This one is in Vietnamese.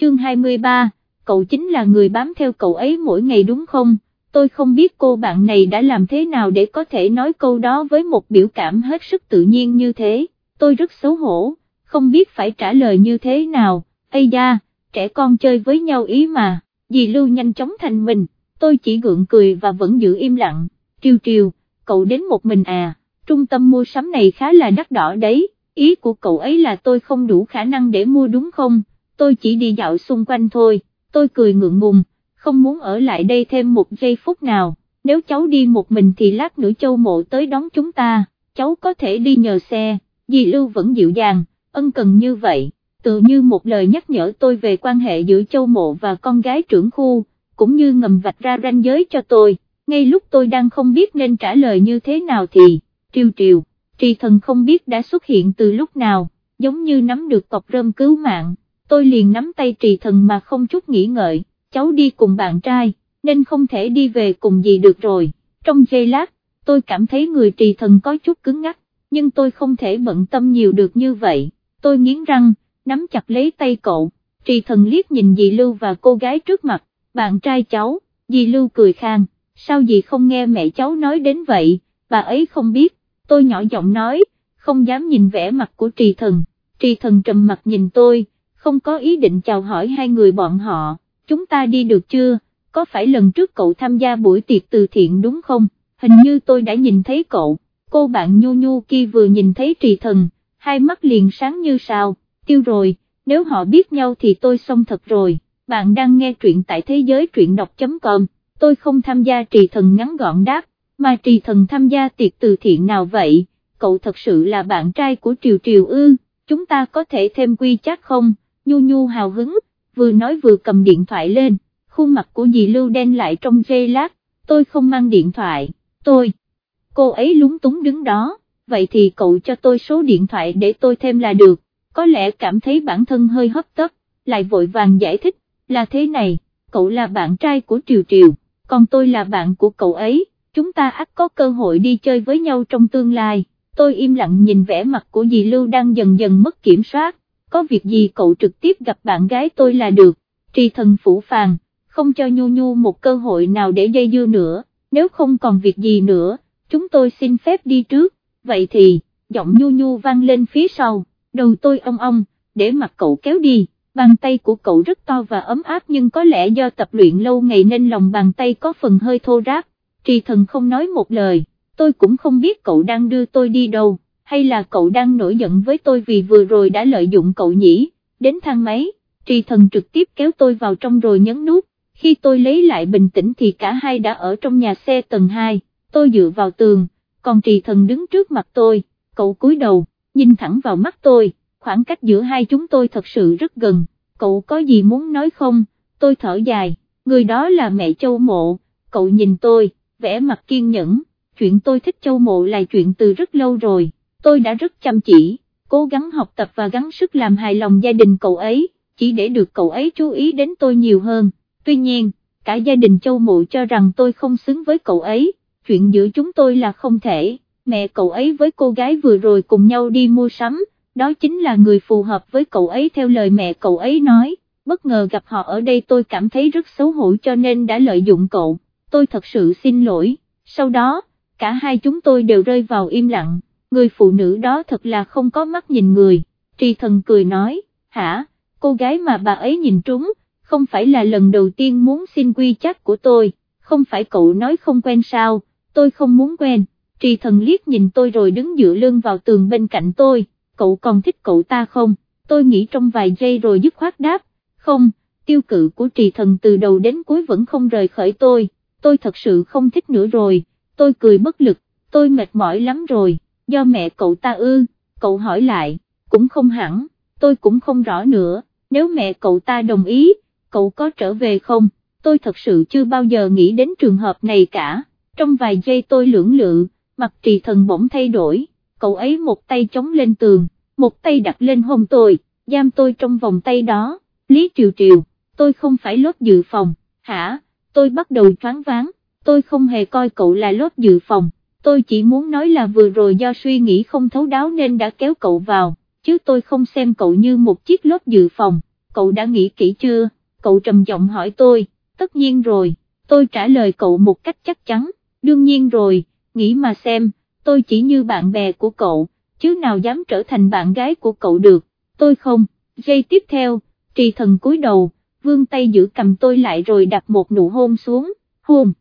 chương 23, cậu chính là người bám theo cậu ấy mỗi ngày đúng không? Tôi không biết cô bạn này đã làm thế nào để có thể nói câu đó với một biểu cảm hết sức tự nhiên như thế, tôi rất xấu hổ, không biết phải trả lời như thế nào, Ây da, trẻ con chơi với nhau ý mà, dì Lưu nhanh chóng thành mình, tôi chỉ gượng cười và vẫn giữ im lặng, triều triều, cậu đến một mình à, trung tâm mua sắm này khá là đắt đỏ đấy, ý của cậu ấy là tôi không đủ khả năng để mua đúng không, tôi chỉ đi dạo xung quanh thôi, tôi cười ngượng ngùng, không muốn ở lại đây thêm một giây phút nào, nếu cháu đi một mình thì lát nữa châu mộ tới đón chúng ta, cháu có thể đi nhờ xe, dì Lưu vẫn dịu dàng, ân cần như vậy, tự như một lời nhắc nhở tôi về quan hệ giữa châu mộ và con gái trưởng khu, cũng như ngầm vạch ra ranh giới cho tôi, ngay lúc tôi đang không biết nên trả lời như thế nào thì, triều triều, trì thần không biết đã xuất hiện từ lúc nào, giống như nắm được cọc rơm cứu mạng, tôi liền nắm tay trì thần mà không chút nghĩ ngợi, cháu đi cùng bạn trai, nên không thể đi về cùng gì được rồi, trong giây lát, tôi cảm thấy người trì thần có chút cứng ngắc, nhưng tôi không thể bận tâm nhiều được như vậy, tôi nghiến răng, nắm chặt lấy tay cậu, trì thần liếc nhìn dì Lưu và cô gái trước mặt, bạn trai cháu, dì Lưu cười khang, sao dì không nghe mẹ cháu nói đến vậy, bà ấy không biết, tôi nhỏ giọng nói, không dám nhìn vẻ mặt của trì thần, trì thần trầm mặt nhìn tôi, không có ý định chào hỏi hai người bọn họ, chúng ta đi được chưa, có phải lần trước cậu tham gia buổi tiệc từ thiện đúng không, hình như tôi đã nhìn thấy cậu, cô bạn nhu nhu kia vừa nhìn thấy trì thần, hai mắt liền sáng như sao, tiêu rồi, nếu họ biết nhau thì tôi xong thật rồi, bạn đang nghe truyện tại thế giới truyện đọc.com, tôi không tham gia trì thần ngắn gọn đáp, mà trì thần tham gia tiệc từ thiện nào vậy, cậu thật sự là bạn trai của Triều Triều ư, chúng ta có thể thêm quy chắc không, nhu nhu hào hứng, vừa nói vừa cầm điện thoại lên, khuôn mặt của dì Lưu đen lại trong giây lát, tôi không mang điện thoại, tôi, cô ấy lúng túng đứng đó, vậy thì cậu cho tôi số điện thoại để tôi thêm là được, có lẽ cảm thấy bản thân hơi hấp tấp, lại vội vàng giải thích, là thế này, cậu là bạn trai của Triều Triều, còn tôi là bạn của cậu ấy, chúng ta ắt có cơ hội đi chơi với nhau trong tương lai, tôi im lặng nhìn vẻ mặt của dì Lưu đang dần dần mất kiểm soát, có việc gì cậu trực tiếp gặp bạn gái tôi là được, trì thần phủ phàng, không cho Nhu Nhu một cơ hội nào để dây dưa nữa, nếu không còn việc gì nữa, chúng tôi xin phép đi trước, vậy thì, giọng Nhu Nhu vang lên phía sau, đầu tôi ong ong, để mặt cậu kéo đi, bàn tay của cậu rất to và ấm áp nhưng có lẽ do tập luyện lâu ngày nên lòng bàn tay có phần hơi thô ráp, trì thần không nói một lời, tôi cũng không biết cậu đang đưa tôi đi đâu hay là cậu đang nổi giận với tôi vì vừa rồi đã lợi dụng cậu nhỉ, đến thang máy, trì thần trực tiếp kéo tôi vào trong rồi nhấn nút, khi tôi lấy lại bình tĩnh thì cả hai đã ở trong nhà xe tầng 2, tôi dựa vào tường, còn trì thần đứng trước mặt tôi, cậu cúi đầu, nhìn thẳng vào mắt tôi, khoảng cách giữa hai chúng tôi thật sự rất gần, cậu có gì muốn nói không, tôi thở dài, người đó là mẹ châu mộ, cậu nhìn tôi, vẽ mặt kiên nhẫn, chuyện tôi thích châu mộ là chuyện từ rất lâu rồi tôi đã rất chăm chỉ, cố gắng học tập và gắng sức làm hài lòng gia đình cậu ấy, chỉ để được cậu ấy chú ý đến tôi nhiều hơn, tuy nhiên, cả gia đình châu mụ cho rằng tôi không xứng với cậu ấy, chuyện giữa chúng tôi là không thể, mẹ cậu ấy với cô gái vừa rồi cùng nhau đi mua sắm, đó chính là người phù hợp với cậu ấy theo lời mẹ cậu ấy nói, bất ngờ gặp họ ở đây tôi cảm thấy rất xấu hổ cho nên đã lợi dụng cậu, tôi thật sự xin lỗi, sau đó, cả hai chúng tôi đều rơi vào im lặng người phụ nữ đó thật là không có mắt nhìn người, trì thần cười nói, hả, cô gái mà bà ấy nhìn trúng, không phải là lần đầu tiên muốn xin quy chắc của tôi, không phải cậu nói không quen sao, tôi không muốn quen, trì thần liếc nhìn tôi rồi đứng dựa lưng vào tường bên cạnh tôi, cậu còn thích cậu ta không, tôi nghĩ trong vài giây rồi dứt khoát đáp, không, tiêu cự của trì thần từ đầu đến cuối vẫn không rời khỏi tôi, tôi thật sự không thích nữa rồi, tôi cười bất lực, tôi mệt mỏi lắm rồi do mẹ cậu ta ư, cậu hỏi lại, cũng không hẳn, tôi cũng không rõ nữa, nếu mẹ cậu ta đồng ý, cậu có trở về không, tôi thật sự chưa bao giờ nghĩ đến trường hợp này cả, trong vài giây tôi lưỡng lự, mặt trì thần bỗng thay đổi, cậu ấy một tay chống lên tường, một tay đặt lên hông tôi, giam tôi trong vòng tay đó, Lý Triều Triều, tôi không phải lốt dự phòng, hả, tôi bắt đầu choáng váng, tôi không hề coi cậu là lốt dự phòng tôi chỉ muốn nói là vừa rồi do suy nghĩ không thấu đáo nên đã kéo cậu vào, chứ tôi không xem cậu như một chiếc lót dự phòng, cậu đã nghĩ kỹ chưa, cậu trầm giọng hỏi tôi, tất nhiên rồi, tôi trả lời cậu một cách chắc chắn, đương nhiên rồi, nghĩ mà xem, tôi chỉ như bạn bè của cậu, chứ nào dám trở thành bạn gái của cậu được, tôi không, giây tiếp theo, trì thần cúi đầu, vương tay giữ cầm tôi lại rồi đặt một nụ hôn xuống, hôn.